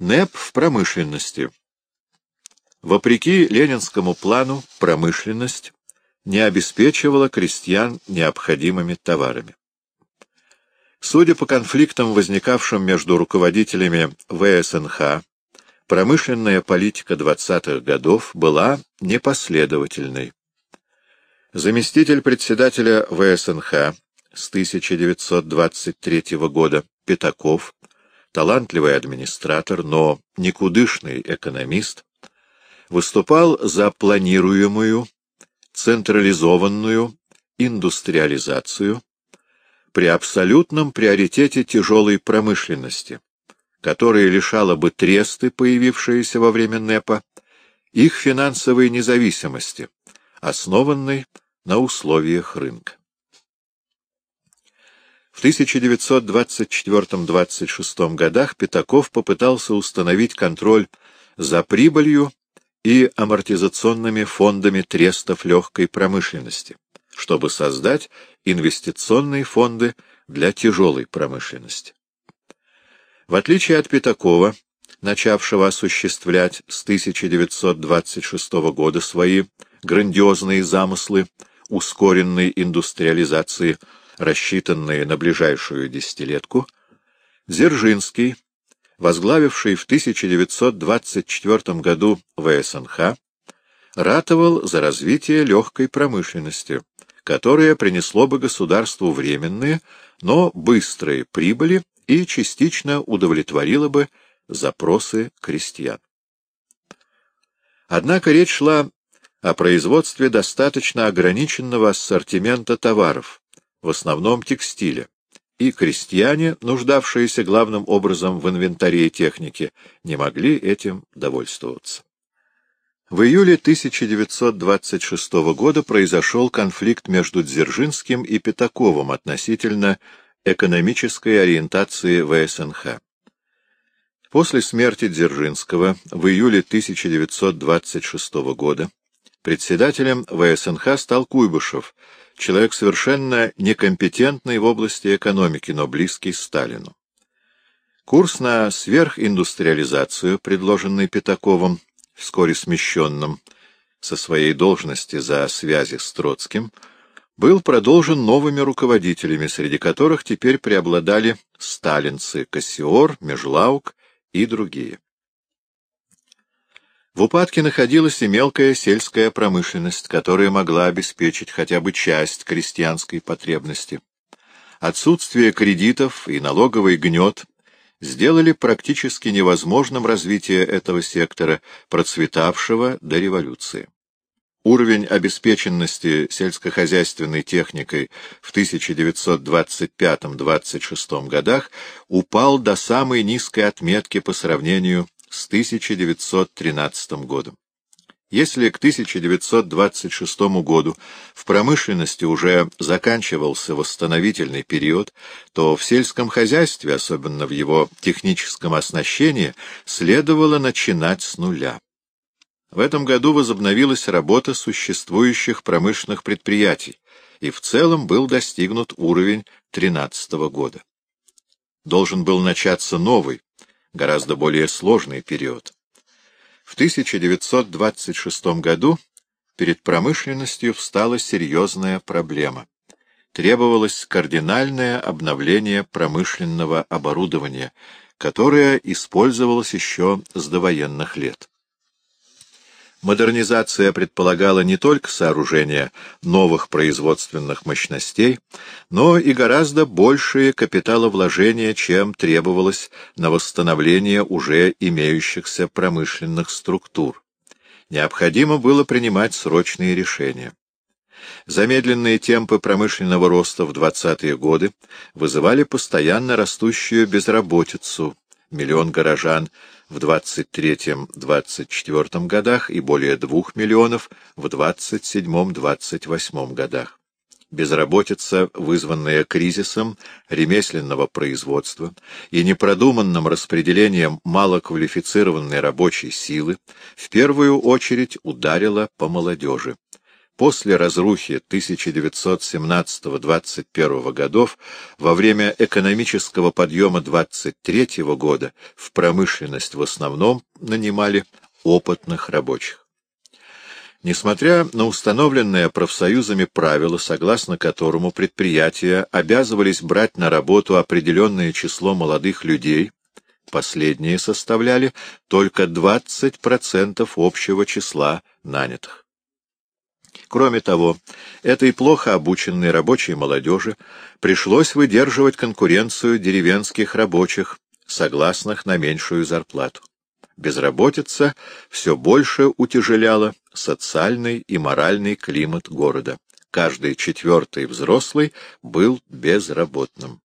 НЭП в промышленности. Вопреки ленинскому плану, промышленность не обеспечивала крестьян необходимыми товарами. Судя по конфликтам, возникавшим между руководителями ВСНХ, промышленная политика 20-х годов была непоследовательной. Заместитель председателя ВСНХ с 1923 года Пятаков, талантливый администратор, но никудышный экономист, выступал за планируемую, централизованную индустриализацию при абсолютном приоритете тяжелой промышленности, которая лишала бы тресты, появившиеся во время НЭПа, их финансовой независимости, основанной на условиях рынка. В 1924-26 годах Пятаков попытался установить контроль за прибылью и амортизационными фондами трестов легкой промышленности, чтобы создать инвестиционные фонды для тяжелой промышленности. В отличие от Пятакова, начавшего осуществлять с 1926 года свои грандиозные замыслы ускоренной индустриализации, рассчитанные на ближайшую десятилетку, Дзержинский возглавивший в 1924 году ВСНХ, ратовал за развитие легкой промышленности, которое принесло бы государству временные, но быстрые прибыли и частично удовлетворило бы запросы крестьян. Однако речь шла о производстве достаточно ограниченного ассортимента товаров, в основном текстиля, и крестьяне, нуждавшиеся главным образом в инвентаре и технике, не могли этим довольствоваться. В июле 1926 года произошел конфликт между Дзержинским и Пятаковым относительно экономической ориентации ВСНХ. После смерти Дзержинского в июле 1926 года председателем ВСНХ стал Куйбышев, человек совершенно некомпетентный в области экономики, но близкий Сталину. Курс на сверхиндустриализацию, предложенный Пятаковым, вскоре смещенным со своей должности за связи с Троцким, был продолжен новыми руководителями, среди которых теперь преобладали сталинцы Кассиор, Межлаук и другие. В упадке находилась и мелкая сельская промышленность, которая могла обеспечить хотя бы часть крестьянской потребности. Отсутствие кредитов и налоговый гнет сделали практически невозможным развитие этого сектора, процветавшего до революции. Уровень обеспеченности сельскохозяйственной техникой в 1925-26 годах упал до самой низкой отметки по сравнению с 1913 годом. Если к 1926 году в промышленности уже заканчивался восстановительный период, то в сельском хозяйстве, особенно в его техническом оснащении, следовало начинать с нуля. В этом году возобновилась работа существующих промышленных предприятий, и в целом был достигнут уровень 13 года. Должен был начаться новый, гораздо более сложный период. В 1926 году перед промышленностью встала серьезная проблема. Требовалось кардинальное обновление промышленного оборудования, которое использовалось еще с довоенных лет. Модернизация предполагала не только сооружение новых производственных мощностей, но и гораздо большие капиталовложения, чем требовалось на восстановление уже имеющихся промышленных структур. Необходимо было принимать срочные решения. Замедленные темпы промышленного роста в 20-е годы вызывали постоянно растущую безработицу, миллион горожан в 23-24 годах и более 2 миллионов в 27-28 годах. Безработица, вызванная кризисом ремесленного производства и непродуманным распределением малоквалифицированной рабочей силы, в первую очередь ударила по молодежи. После разрухи 1917-21 годов, во время экономического подъема 23 года в промышленность в основном нанимали опытных рабочих. Несмотря на установленное профсоюзами правило, согласно которому предприятия обязывались брать на работу определенное число молодых людей, последние составляли только 20% общего числа нанятых. Кроме того, этой плохо обученной рабочей молодежи пришлось выдерживать конкуренцию деревенских рабочих, согласных на меньшую зарплату. Безработица все больше утяжеляла социальный и моральный климат города. Каждый четвертый взрослый был безработным.